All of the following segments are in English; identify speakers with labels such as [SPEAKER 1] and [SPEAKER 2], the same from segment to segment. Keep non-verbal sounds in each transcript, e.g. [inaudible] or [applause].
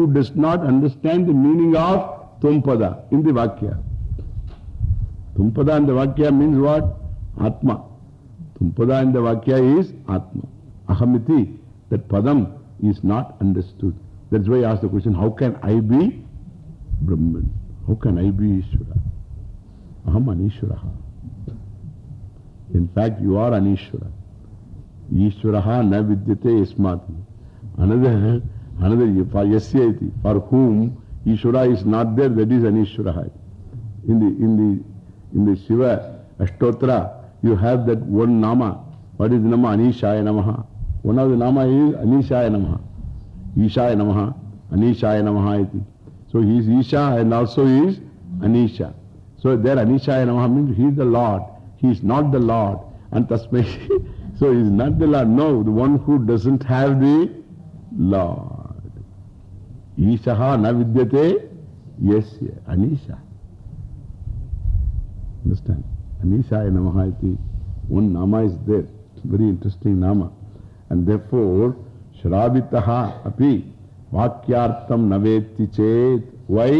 [SPEAKER 1] who does not understand the meaning of Tumpada in the Vakya. Tumpada in the Vakya means what? Atma. Tumpada in the Vakya is Atma. Ahamiti, that Padam is not understood. That's why I asked the question, how can I be Brahman? How can I be Ishvara? Aham Anishvaraha. In fact, you are Anishvara. Ishvaraha na vidyate ismati. Another, another, for for whom Ishvara is not there, that is Anishvaraha. In the, in the, in the Shiva Ashtotra, you have that one Nama. What is Nama? Anishaya Namaha. One of the Nama is Anishaya Namaha. Ishaya Namaha. Anishaya Namaha. So he is Isha and also he is Anisha. So there Anishaya Namaha means he is the Lord. He is not the Lord. And Tasmai, [laughs] so he is not the Lord. No, the one who doesn't have the Lord. ईशा न विद्यते अनीशा। Anisha a name one name is there very interesting name and therefore श्रावित अभी वाक्या न वेत्ति चेत वै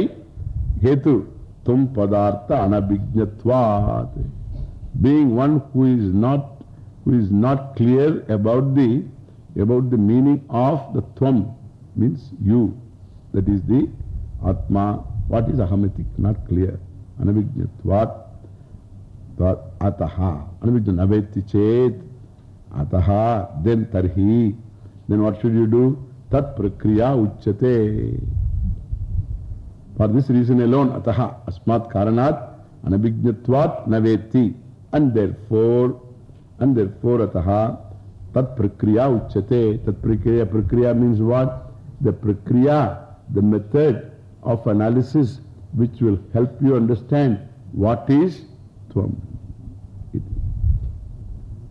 [SPEAKER 1] हेतु तुम पदार्थ अनभिज्ञवाद being one who is not, who is not clear about the, about the meaning of the thum means you. That is the Atma. What is ahamitik? Not clear. Anabhignatvat. Ataha. Anabhigna navetti chet. Ataha. Then tarhi. Then what should you do? Tat prakriya uchate. For this reason alone, ataha, asmat karanat, anabhignatvat naveti. And therefore, and therefore ataha, tat prakriya uchate. Tat prakriya, prakriya means what? The prakriya, the method of analysis which will help you understand what is tvam.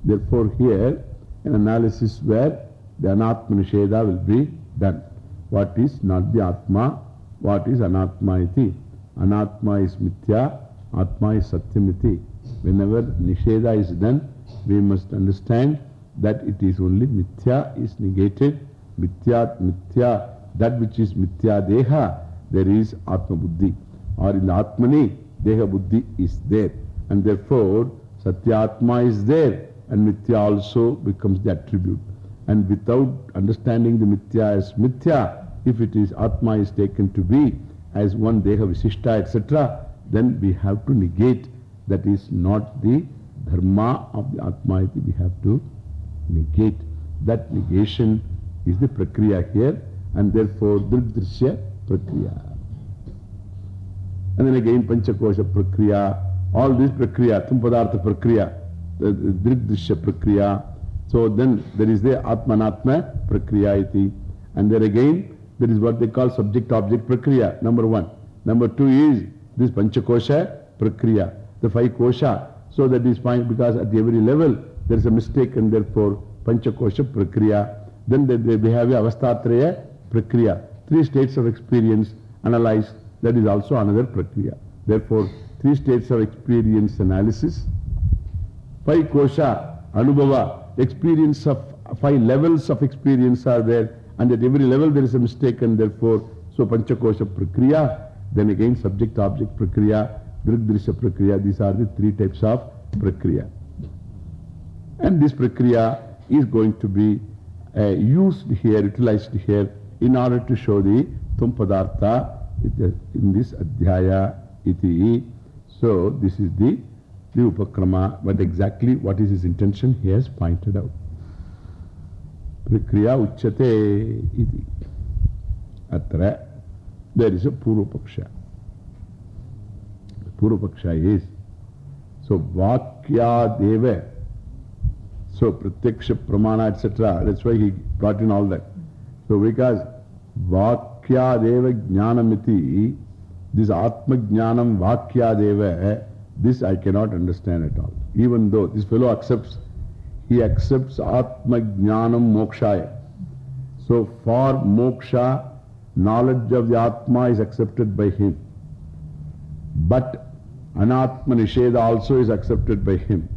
[SPEAKER 1] Therefore here, an analysis where the anatma nisheda will be done. What is not the atma, what is anatma iti. Anatma is mithya, atma is satyamiti. Whenever nisheda is done, we must understand that it is only mithya is negated. Mithya, mithya, that which is mithya deha, there is atma buddhi. Or in atmani, deha buddhi is there. And therefore, satyatma is there. And mithya also becomes the attribute. And without understanding the mithya as mithya, if it is Atma is taken to be as one Deha Visishta, etc., then we have to negate. That is not the Dharma of the Atma, we have to negate. That negation is the Prakriya here, and therefore Dridrishya Prakriya. And then again Panchakosha Prakriya, all this Prakriya, Tumpadartha Prakriya, Dridrishya Prakriya. So then there is the Atmanatma Prakriya iti. And there again, there is what they call subject-object Prakriya, number one. Number two is this Panchakosha Prakriya, the five kosha. So that is fine because at every level there is a mistake and therefore Panchakosha Prakriya. Then they, they, they have a Avastatraya Prakriya. Three states of experience analyzed, that is also another Prakriya. Therefore, three states of experience analysis, five kosha, Anubhava, experience of five levels of experience are there, and at every level there is a mistake, and therefore, so Panchakosha Prakriya, then again subject object Prakriya, Drigdrishya Prakriya, these are the three types of Prakriya. And this Prakriya is going to be uh, used here, utilized here, in order to show the Tumpadartha in this Adhyaya iti. So, this is the, the Upakrama, but exactly what is his intention he has pointed out. Prakriya uchate iti. Atra, there is a Purupaksha. Purupaksha is, so Vakya Deva, so Pratyaksha Pramana, etc. That's why he brought in all that. So because Vakya Deva Jnanamiti, this Atma Jnanam Vakya Deva, this I cannot understand at all. Even though this fellow accepts, he accepts Atma Jnanam Mokshaya. So for Moksha, knowledge of the Atma is accepted by him. But Anatma Nisheda also is accepted by him.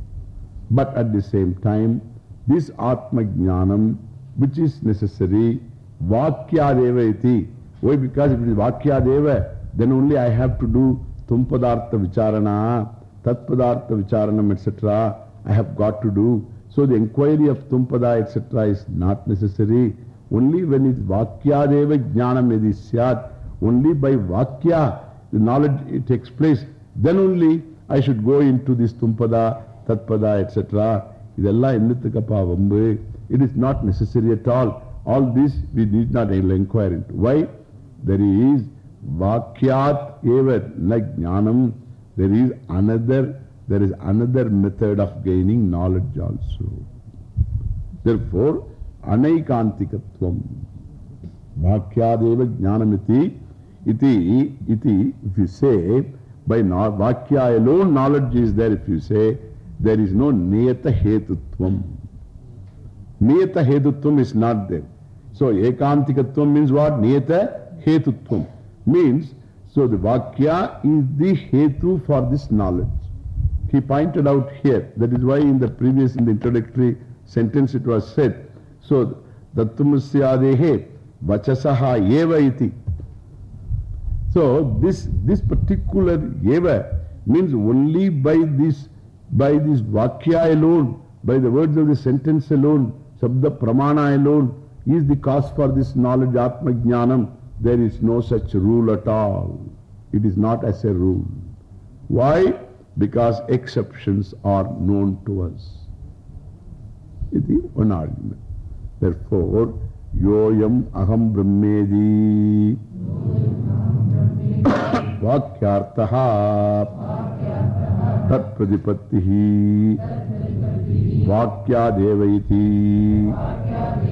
[SPEAKER 1] But at the same time, this Atma Jnanam, which is necessary, Vakya Deva iti, Why? Because if it is Vakya Deva, then only I have to do Tumpadartha Vicharana, Tatpadartha Vicharanam, etc. I have got to do. So the inquiry of Tumpada, etc. is not necessary. Only when it's Vakya Deva Jnanam Yadi Syat, only by Vakya the knowledge it takes place, then only I should go into this Tumpada, Tatpada, etc. It is not necessary at all. All this we need not inquire into. Why? There is Vakyat Eva, like Jnanam, there is another, there is another method of gaining knowledge also. Therefore, Anaikantikatvam. Vakyadeva Jnanamiti, iti, iti, if you say, by Vakya alone knowledge is there, if you say, there is no Niyata Hetutvam. Niyata Hetutvam is not there. So, Ekantikatvam means what? Niyata Hetutvam. Means, so the Vakya is the Hetu for this knowledge. He pointed out here, that is why in the previous, in the introductory sentence it was said, so, Dattumussyadehe Vachasaha Eva iti. So, this, this particular Eva means only by this, by this Vakya alone, by the words of the sentence alone, Sabda Pramana alone, is the cause for this knowledge, Atma Jnanam. There is no such rule at all. It is not as a rule. Why? Because exceptions are known to us. It is one argument. Therefore, Yoyam Aham Brahmedi Vakyartaha Tat Pradipattihi Vakya Devaiti Pratyakshida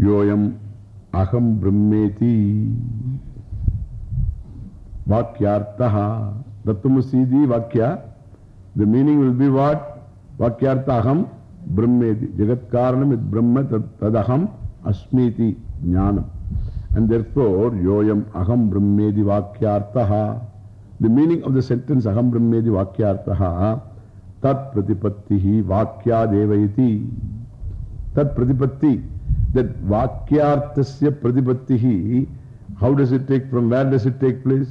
[SPEAKER 1] Yoyam Aham Brahmeti Vakyartaha Tattvamasidi Vakya The meaning will be what? Vakyarta Brahmeti Jagat Karanam Brahma Tadaham Asmiti Jnanam And therefore Yoyam Aham Brahmeti Vakyartaha The meaning of the sentence Aham Brahmeti Vakyartaha Tat Pratipattihi Vakya Devaiti Tat Pratipatti That Vakyartasya Pratipattihi How does it take, from where does it take place?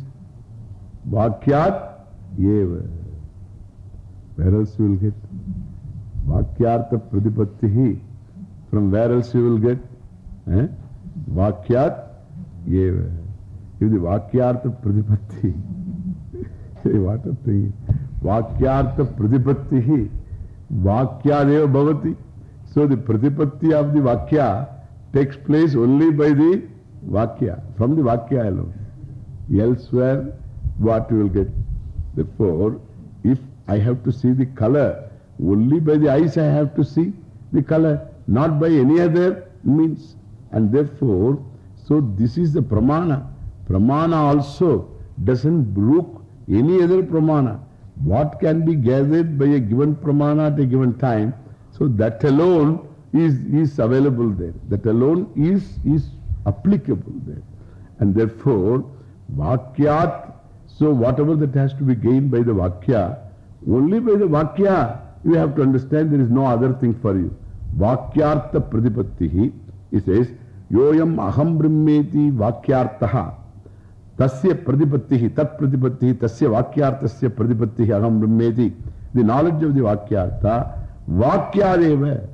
[SPEAKER 1] Vakyat Eva. Where else you will get? Vakyartha Pratipattihi. From where else you will get? Eh? Vakyat Eva. If the Vakyartha Pratipatti, what a thing. Vakyartha Pratipattihi. Vakyadeva Bhavati. So the Pratipatti of the Vakya takes place only by the Vakya, from the Vakya alone. Elsewhere, what you will get? Therefore, if I have to see the color, only by the eyes I have to see the color, not by any other means. And therefore, so this is the Pramana. Pramana also doesn't brook any other Pramana. What can be gathered by a given Pramana at a given time, so that alone is, is available there. That alone is, is applicable there. And therefore, Vakyat, so whatever that has to be gained by the Vakya, only by the Vakya, you have to understand there is no other thing for you. Vakyartha Pradipattihi, he says, Yoyam Aham Brahmeti Vakyartaha. Tasya Pradipattihi, Tat Pradipattihi, Tasya Vakyartasya Pradipattihi Aham Brahmeti. The knowledge of the Vakyartha, Vakyadeva,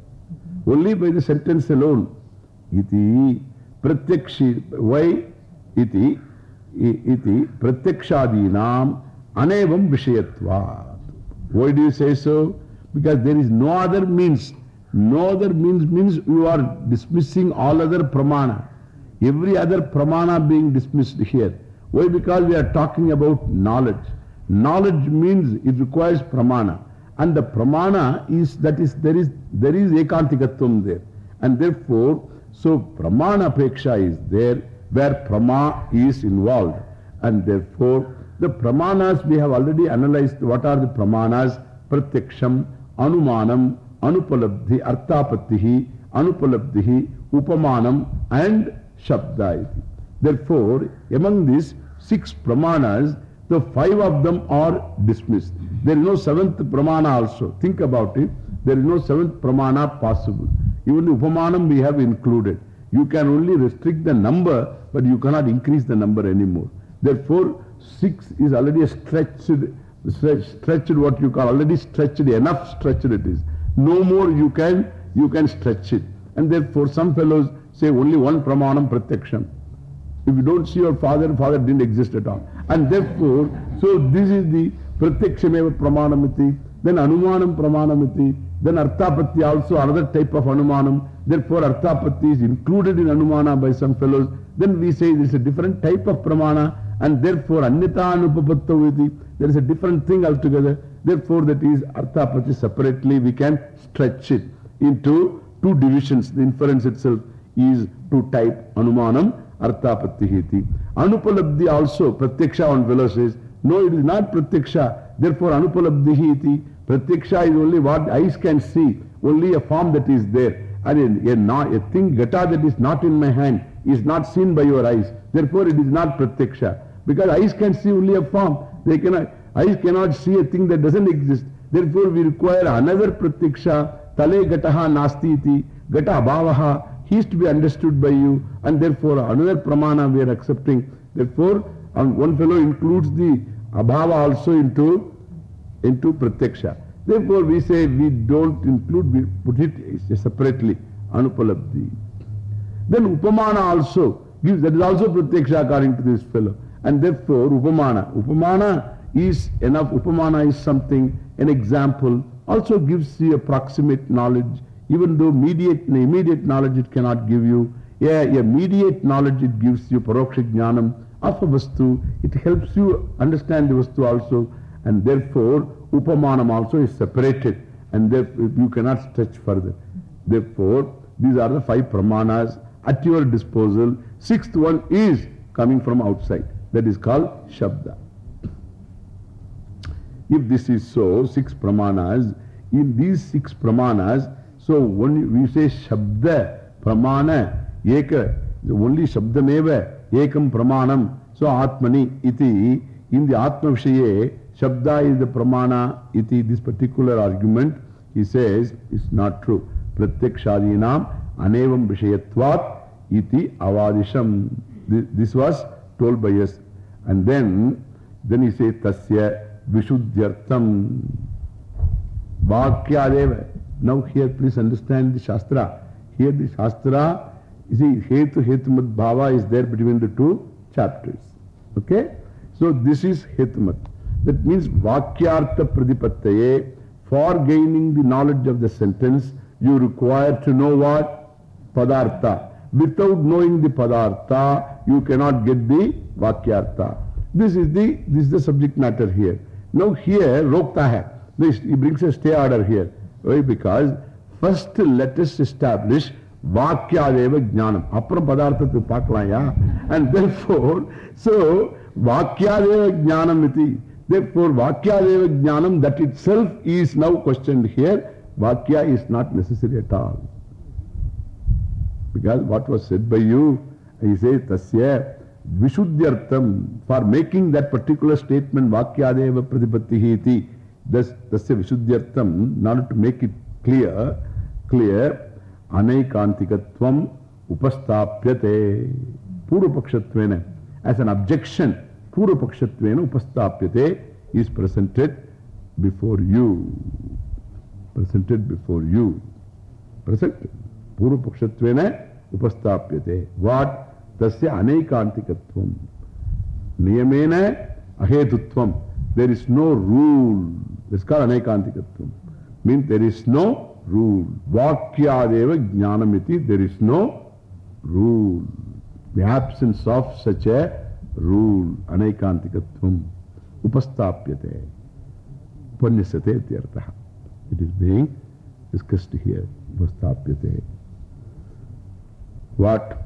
[SPEAKER 1] only by the sentence alone. Iti Pratyakshi, why? Iti, iti Pratyakshadinam Anevam Vishayatvat. Why do you say so? Because there is no other means. No other means means you are dismissing all other pramana. Every other pramana being dismissed here. Why? Because we are talking about knowledge. Knowledge means it requires pramana. And the pramana is that is there is there is ekantikatvam there. And therefore, so pramana peksha is there. where Prama is involved. And therefore, the Pramanas we have already analyzed. What are the Pramanas? Pratyaksham, Anumanam, Anupalabdhi, Arthapattihi, Anupalabdhihi, Upamanam and Shabda. Therefore, among these six Pramanas, the five of them are dismissed. There is no seventh Pramana also. Think about it. There is no seventh Pramana possible. Even the Upamanam we have included. You can only restrict the number, but you cannot increase the number anymore. Therefore, six is already stretched, stretched what you call already stretched, enough stretched it is. No more you can, you can stretch it. And therefore, some fellows say only one pramanam pratyaksham. If you don't see your father, father didn't exist at all. And therefore, so this is the pratyakshameva pramanamiti, then anumanam pramanamiti, then arthapatti also another type of anumanam. Therefore, arthapatti is included in anumana by some fellows. Then we say this is a different type of pramana and therefore anyata anupapattaviti. There is a different thing altogether. Therefore, that is arthapatti separately we can stretch it into two divisions. The inference itself is two type anumanam arthapatti hiti. Anupalabdhi also, pratyaksha one fellow says, no, it is not pratyaksha. Therefore, anupalabdhi hiti. Pratyaksha is only what eyes can see, only a form that is there. And a, a, a thing, gata that is not in my hand, is not seen by your eyes. Therefore, it is not pratyaksha. Because eyes can see only a form. They cannot, eyes cannot see a thing that doesn't exist. Therefore, we require another pratyaksha, tale gataha nasti iti, gata abhavaha. He is to be understood by you, and therefore another pramana we are accepting. Therefore, one fellow includes the abhava also into, into pratyaksha. Therefore, we say we don't include, we put it separately, anupalabdhi. Then upamana also gives, that is also pratyaksha according to this fellow. And therefore, upamana, upamana is enough, upamana is something, an example, also gives you a proximate knowledge even though mediate, immediate knowledge it cannot give you, yeah, a mediate knowledge it gives you paroksha jnanam of a vastu, it helps you understand the vastu also, and therefore upamanam also is separated, and therefore you cannot stretch further. Therefore, these are the five pramanas at your disposal. Sixth one is coming from outside, that is called Shabda. If this is so, six pramanas, in these six pramanas, so when we say Shabda, Pramana, Eka, only Shabdameva, Ekam Pramanam. So Atmani iti, in the Atma Vishaye, Shabda is the Pramana iti, this particular argument, he says, is not true. Pratyakshadinam anevam Vishayatvat iti avadisham. This was told by us. And then, then he says, Tasya Vishuddhyartam Bhakyadeva. Now here please understand the Shastra. Here the Shastra, you see, Hetu Hetumat Bhava is there between the two chapters. Okay? So this is Hetumat. That means Vakyartha Pradipattaye. For gaining the knowledge of the sentence, you require to know what? Padartha. Without knowing the Padartha, you cannot get the Vakyartha. This is the, this is the subject matter here. Now here, Rokta hai. This, he brings a stay order here. Why? Because first let us establish Vakyadeva Jnanam. Apra Padarthatu Paklaya. And [laughs] therefore, so Vakyadeva Jnanam iti. Therefore, Vakyadeva Jnanam that itself is now questioned here. Vakya is not necessary at all. Because what was said by you, he says, Tasya Vishuddhyartham. For making that particular statement, Vakyadeva Pradipattihi iti. Thus, Tasya Vishuddhyartham, in order to make it clear, clear, Anaikantikatvam upastapyate. Purupakshatvena. As an objection, Purupakshatvena upastapyate is presented before you. Presented before you. Presented. Purupakshatvena upastapyate. What? Tasya Anaikantikatvam. Niyamena ahetutvam. There is no rule. Means there is no rule. Vakyadeva jnanamiti. There is no rule. The absence of such a rule. It is being discussed here. Upastapyate. What?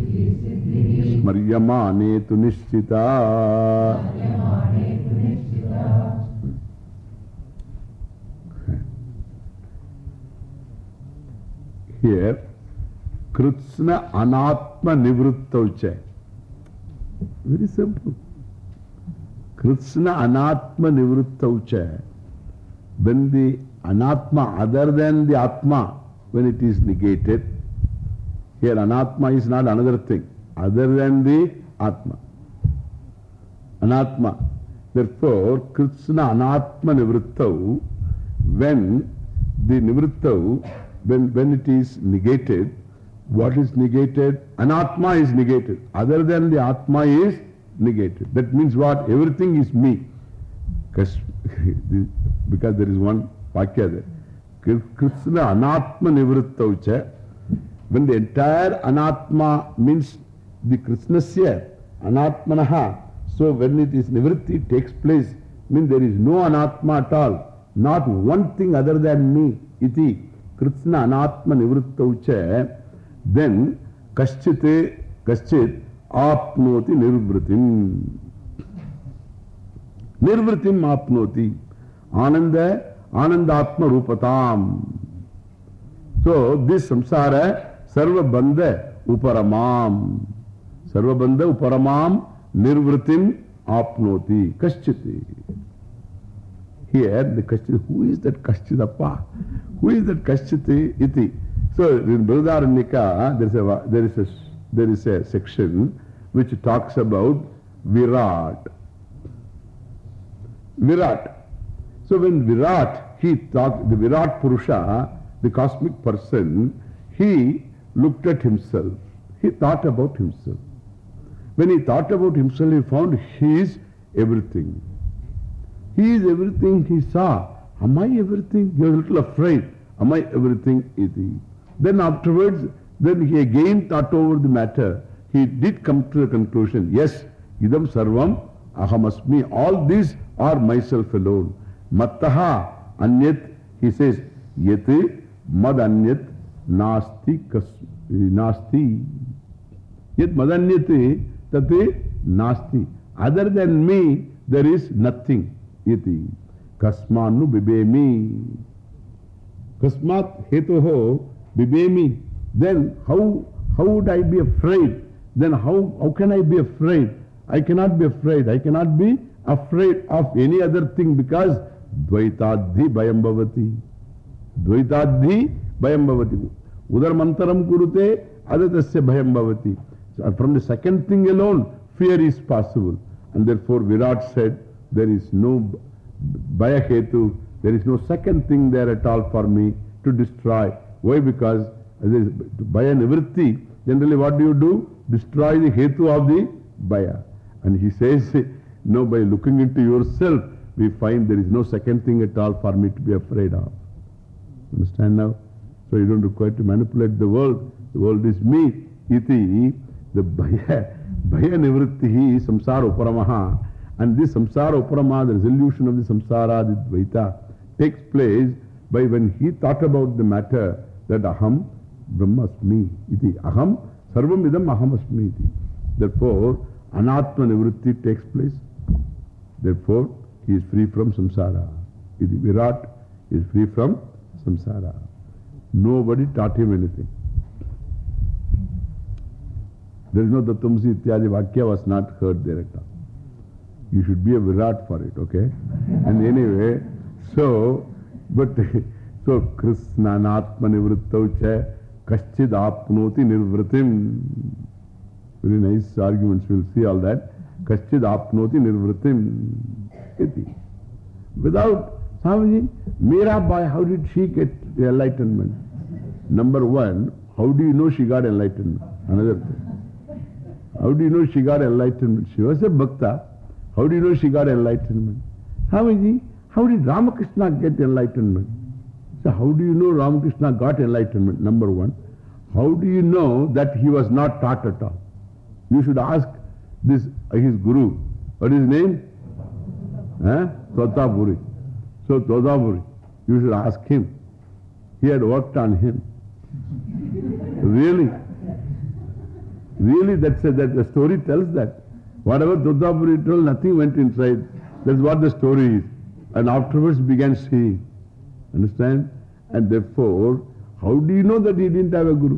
[SPEAKER 1] స్మర్యమానే తు నిశ్చిత here Krishna Anatma Nivritta Uchai. Very simple. Krishna Anatma Nivritta Uchai. When the Anatma, other than the Atma, when it is negated, here Anatma is not another thing, other than the Atma. Anatma. Therefore, Kritsna Anatma Nivruttau, when the Nivruttau, when, when it is negated, what is negated? Anatma is negated. Other than the Atma is negated. That means what? Everything is me. [laughs] Because there is one Vakya there. Kritsna Anatma Nivrittaucha. When the entire Anatma means the Krishnasya, Anatmanaha. So when it is Nivritti takes place, means there is no Anatma at all. Not one thing other than me. Iti. Krishna Anatma Nivrittaucha. Then Kaschite, Kaschit Apnoti nirvritim. Nirvritim apnoti. Ananda, anandatma rupatam. So this samsara sarva bandha uparamam. Sarva bandha uparamam nirvritim apnoti. Kaschiti. Here the Kaschiti, who is that Kaschidappa? Who is that Kaschiti iti? So in Brihadaranyaka there is a, there is a there is a section which talks about Virat. Virat. So when Virat, he thought, the Virat Purusha, the cosmic person, he looked at himself. He thought about himself. When he thought about himself, he found he is everything. He is everything he saw. Am I everything? He was a little afraid. Am I everything? Iti. Then afterwards, then he again thought over the matter. He did come to the conclusion, yes, idam sarvam ahamasmi. All these are myself alone. Mattaha anyat, he says, yati mad anyat nasti nasti. Yat mad anyati tate nasti. Other than me, there is nothing. Yati. Kasmanu bibemi. Kasmat hetoho bibemi. then how, how would I be afraid? Then how, how can I be afraid? I cannot be afraid. I cannot be afraid of any other thing because Dvaitadhi Bayambhavati. Dvaitadhi Bayambhavati. Udar mantaram kurute adatasya Bayambhavati. So from the second thing alone, fear is possible. And therefore Virat said, there is no Bayahetu, there is no second thing there at all for me to destroy. Why? Because Baya nivritti, generally what do you do? Destroy the hetu of the baya. And he says, [laughs] no, by looking into yourself, we find there is no second thing at all for me to be afraid of. Understand now? So you don't require to manipulate the world. The world is me. Iti, the bhaya, bhaya baya nivritti, samsara uparamaha. And this samsara uparama, the resolution of the samsara, the dvaita, takes place by when he thought about the matter that aham Brahmasmi iti. Aham sarvam idam ahamasmi iti. Therefore, anatma nivritti takes place. Therefore, he is free from samsara. Iti. Virat is free from samsara. Nobody taught him anything. There is no Tattvamasi Ityadi Vakya was not heard there at all. You should be a Virat for it, okay? and anyway, so, but, [laughs] so Kritsna Natma Nivrittaucha Kaschid apnoti nirvritim. Very nice arguments. We'll see all that. Kaschid apnoti nirvritim. Iti. Without Swamiji, Mirabai, how did she get enlightenment? Number one, how do you know she got enlightenment? Another thing. How do you know she got enlightenment? She was a bhakta. How do you know she got enlightenment? Swamiji, how did Ramakrishna get enlightenment? So how do you know Ramakrishna got enlightenment? Number one. How do you know that he was not taught at all? You should ask this, uh, his guru. What is his name? Eh? So Totapuri, you should ask him. He had worked on him. really? Really, that's a, that the story tells that. Whatever Totapuri told, nothing went inside. That's what the story is. And afterwards began seeing. Understand? And therefore, how do you know that he didn't have a guru?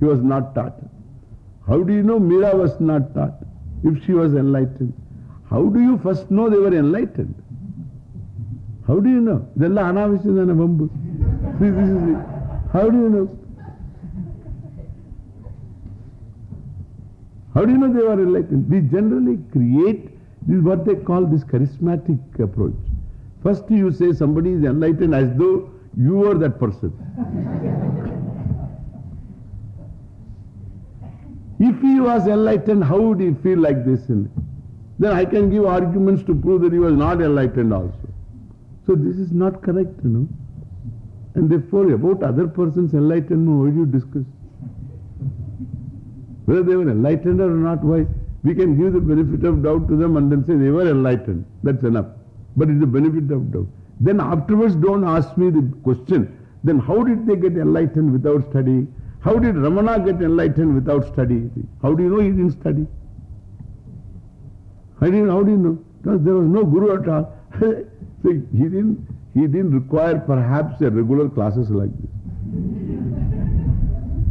[SPEAKER 1] He was not taught. How do you know Meera was not taught? If she was enlightened. How do you first know they were enlightened? How do you know? Della anavishidana bambu. See, this is it. How do you know? How do you know they were enlightened? We generally create, this is what they call this charismatic approach. First you say somebody is enlightened as though you were that person. if he was enlightened, how would he feel like this? Then I can give arguments to prove that he was not enlightened also. So this is not correct, you know. And therefore, about other person's enlightenment, why do you discuss? Whether they were enlightened or not, why? We can give the benefit of doubt to them and then say they were enlightened. That's enough. But it's the benefit of doubt. Then afterwards, don't ask me the question. Then how did they get enlightened without studying? How did Ramana get enlightened without study? How do you know he didn't study? How do you, how do you know? Because there was no guru at all. [laughs] so he didn't, he didn't require perhaps a regular classes like this.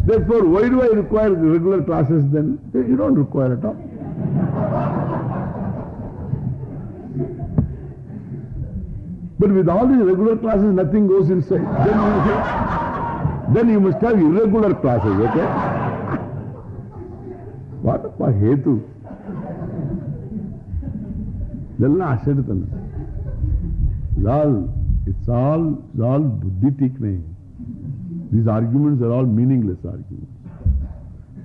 [SPEAKER 1] Therefore, why do I require regular classes then? You don't require at all. but with all these regular classes, nothing goes inside. Then you, then you must have irregular classes, okay? what a hetu. Then I said to all it's all, it's all buddhi. These arguments are all meaningless arguments.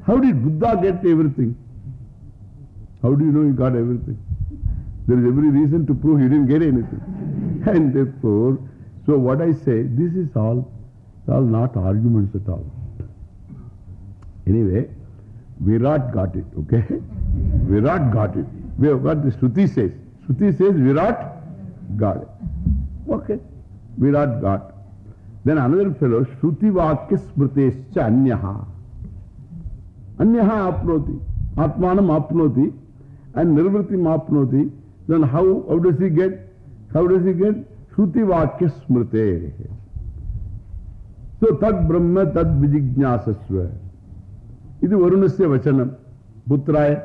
[SPEAKER 1] How did Buddha get everything? How do you know he got everything? There is every reason to prove he didn't get anything. [laughs] And therefore, so what I say, this is all, all not arguments at all. Anyway, Virat got it, okay? [laughs] Virat got it. We have got the Shruti says. Shruti says Virat got it. Okay. Virat got. Then another fellow, Shruti Vakya Smritescha Anyaha. Anyaha apnoti. Atmanam apnoti. And Nirvritim apnoti. Then how, how does he get? How does he get? Shruti Vakya Smrite. So Tad Brahma Tad Vijijnasasva. This is Varunasya Vachanam. Putraya.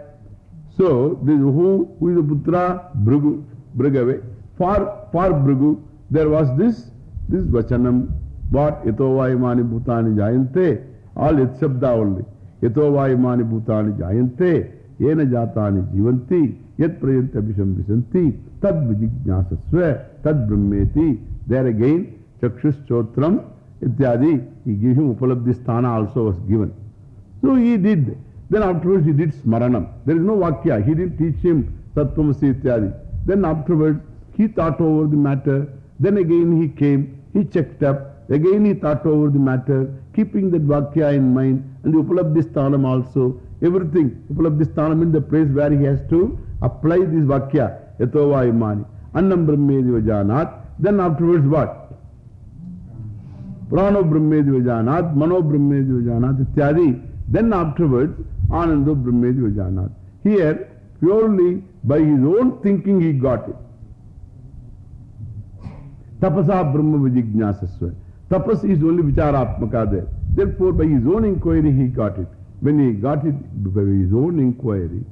[SPEAKER 1] So, this who, who is the Putra? Bhrigu, Bhrigave. For, for Bhrigu, there was this, this Vachanam. What? Yatovā imani bhutani jayante. All it shabda only. Yatovā imani bhutani jayante. Yena jatani jivanti. Yat prayanta visham visanti. Tad vijijnasasva. Tad brahmeti. There again, chakshus chotram ityadi. He gave him upalabdhi sthana also was given. So he did. Then afterwards he did smaranam. There is no vakya. He didn't teach him sattvamasi ityadi. Then afterwards he thought over the matter. Then again he came. He checked up. Again he thought over the matter. Keeping that vakya in mind. And the upalabdhi sthanam also. Everything. Upalabdhi sthanam in the place where he has to apply this vakya. Yatova imani. Annam brahmedi vajanat. Then afterwards what? Prano brahmedi vajanat. Mano brahmedi vajanat. Ityadi. Then afterwards, Anando Brahmedi Vajanat. Here, purely by his own thinking he got it. Tapasa Brahma Vijijnasasva. Tapas is only Vicharatmaka there. Therefore, by his own inquiry he got it. When he got it by his own inquiry,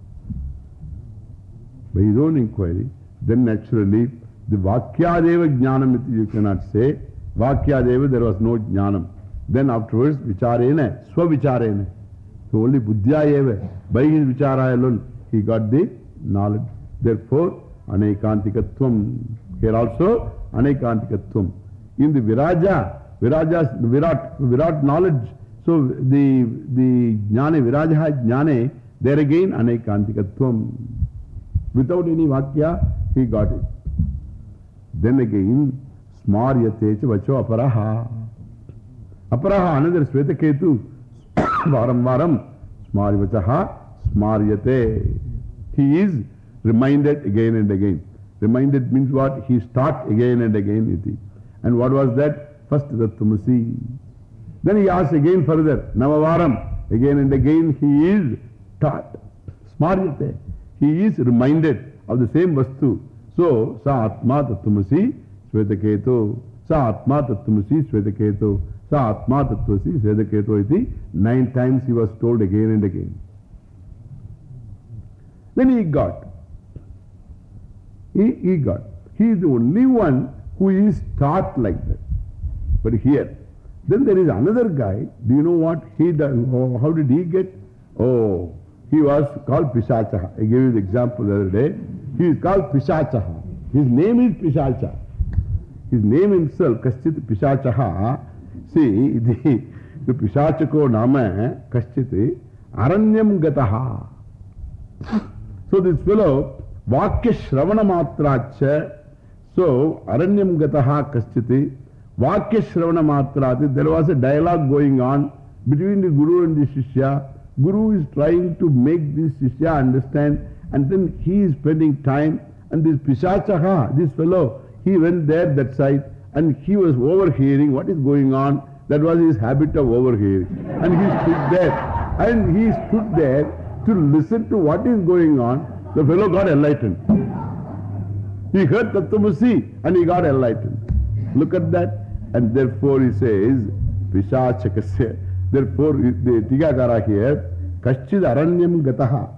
[SPEAKER 1] by his own inquiry, then naturally the Vakyadeva Jnanam you cannot say. Vakyadeva there was no Jnanam. Then afterwards, Vicharena, Swavicharena. So only Buddhya eva, by his Vichara alone, he got the knowledge. Therefore, Anekantikatvam. Here also, Anekantikatvam. In the Viraja, Viraja, Virat, Virat knowledge, so the, the Jnane, Viraja Jnane, there again Anekantikatvam. Without any Vakya, he got it. Then again, Smaryate Vacho Aparaha. Aparaha, another Svetaketu, Varam Varam, Smaryachaha, Smaryate. He is reminded again and again. Reminded means what? He is taught again and again. Iti. And what was that? First Tattvamasi. Then he asks again further, Navavaram. Again and again he is taught. Smaryate. He is reminded of the same Vastu. So, Sa Atma Tattvamasi Svetaketu. Sa Atma Tattvamasi Svetaketu. Sa Atma Tattvasi Svetaketu iti. Nine times he was told again and again. Then he got. He, he got. He is the only one who is taught like that. But here, then there is another guy. Do you know what he done? Oh, how did he get? Oh, he was called Pishachaha. I gave you the example the other day. He is called Pishachaha. His name is Pishacha. His name himself, Kaschit Pishachaha. See, the, the Pishachako Nama, Kaschit, Aranyam Gataha. So this fellow, Vakya Shravana so Aranyam Gataha Kaschiti, Vakya there was a dialogue going on between the Guru and the Shishya. Guru is trying to make this Shishya understand and then he is spending time and this Pishachaha, this fellow, he went there that side and he was overhearing what is going on. That was his habit of overhearing. And he stood there. And he stood there to listen to what is going on. The fellow got enlightened. He heard Tattvamasi and he got enlightened. Look at that. And therefore he says, Pishachakasya. Therefore the Tigakara here, Kaschid Aranyam Gataha.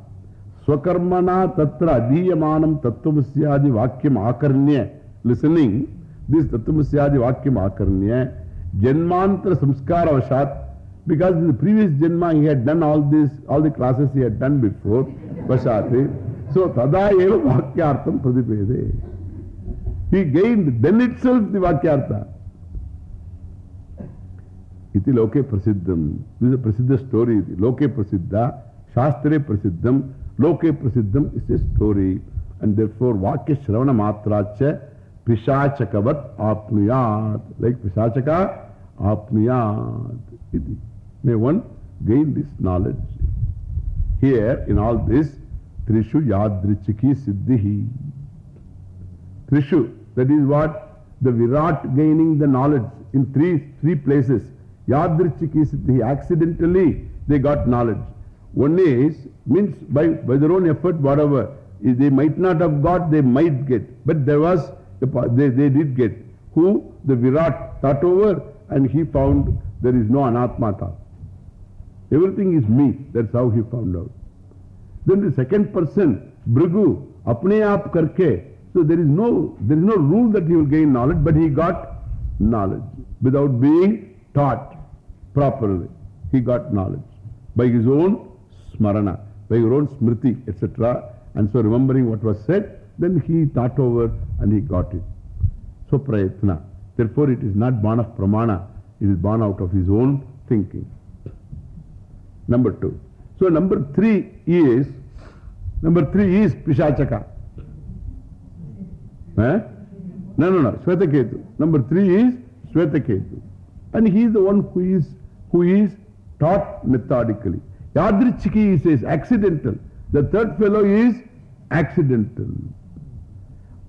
[SPEAKER 1] Swakarmana Tatra Adiyamanam Tattvamasyadi Vakyam Akarnya. Listening, this Tattvamasyadi Vakyam Akarnya, Janmantra Samskara Vashat, because in the previous Janma he had done all this, all the classes he had done before, Vashati. So Tada Eva Vakyartham Pradipede. He gained then itself the Vakyartha. Iti Loke Prasiddham. This is a Prasiddha story. Loke Prasiddha, Shastre Prasiddham. Loke Prasiddham is a story. And therefore, Vakya Shravana Matracha Pishachakavat Apnuyat. Like Pishachaka Apnuyat. Iti. May one gain this knowledge. Here, in all this, Trishu Yadrichiki Siddhihi. Trishu, that is what? The Virat gaining the knowledge in three, three places. Yadrichiki Siddhi, accidentally they got knowledge. One is, means by, by their own effort, whatever, they might not have got, they might get. But there was, they, they did get. Who? The Virat thought over and he found there is no Anatmata. Everything is me. That's how he found out. Then the second person, Bhrigu, apne karke. So there is no, there is no rule that he will gain knowledge, but he got knowledge without being taught properly. He got knowledge by his own smarana, by his own smriti, etc. And so remembering what was said, then he thought over and he got it. So prayatna. Therefore it is not born of pramana, it is born out of his own thinking. Number two. So number three is, number three is Pishachaka. Eh? No, no, no, Svetaketu. Number three is Svetaketu. And he is the one who is, who is taught methodically. Yadrichiki says accidental. The third fellow is accidental.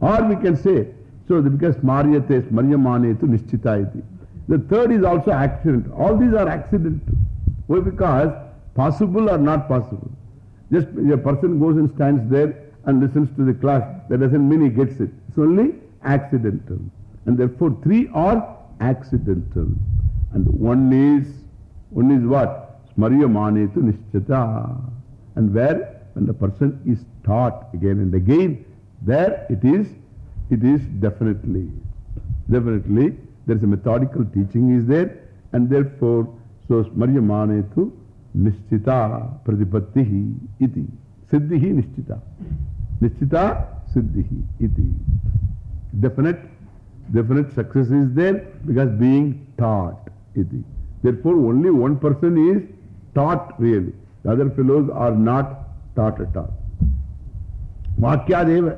[SPEAKER 1] Or we can say, so because Maryate, Maryamane to Nishchita iti. The third is also accident. All these are accidental. Why? Because possible or not possible. Just a person goes and stands there and listens to the class. That doesn't mean he gets it. It's only accidental. And therefore three are accidental. And one is, one is what? Smaryamane to Nishchita. And where? When the person is taught again and again, there it is, it is definitely, definitely, there is a methodical teaching is there, and therefore, so Smaryamane निश्चिता प्रतिपत्ति सिद्धि ही निश्चिता। निश्चिता, सिद्धि ही definite definite success is there because being taught इति। There for only one person is taught really other fellows are not taught at all वाक्यादेव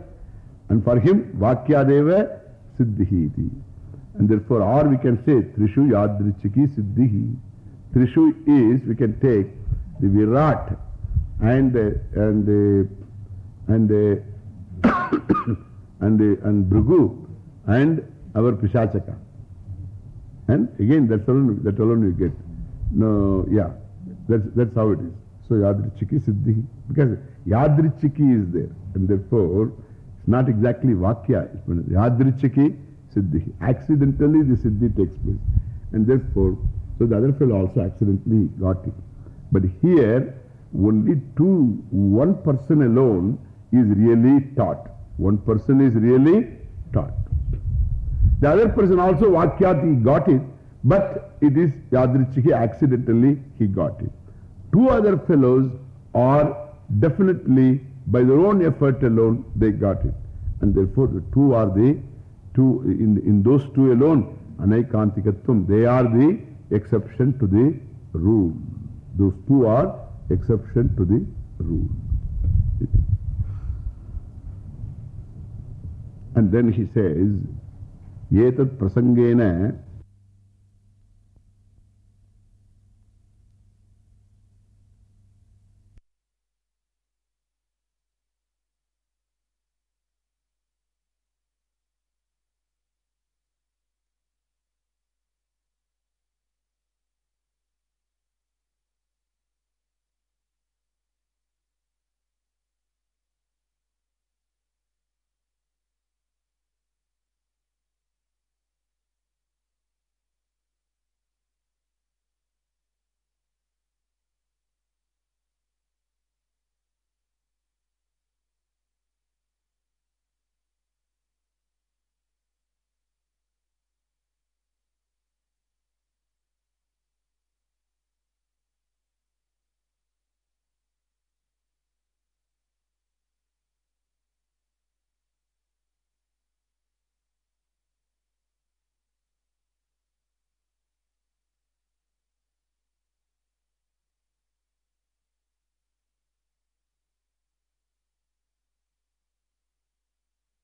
[SPEAKER 1] and for him वाक्यादेव सिद्धि ही इति and therefore, or we can say, trishu yadrichiki siddhihi Trishu is, we can take the Virat and, the, and, the, and, the, [coughs] and, the, and Bhrigu and our Pishachaka. And again, that's alone, that alone you get. No, yeah, that's, that's how it is. So Yadrichiki Siddhi. Because Yadrichiki is there. And therefore, it's not exactly Vakya. It's Yadrichiki Siddhi. Accidentally the Siddhi takes place. And therefore, so the other fellow also accidentally got it. But here, only two, one person alone is really taught. One person is really taught. The other person also, Vakyat, he got it, but it is Yadrichiki, accidentally he got it. Two other fellows are definitely, by their own effort alone, they got it. And therefore, the two are the two, in, in those two alone, Anaikantikatvam, they are the exception to the rule. Those two are exception to the rule. And then he says, Yetat prasangena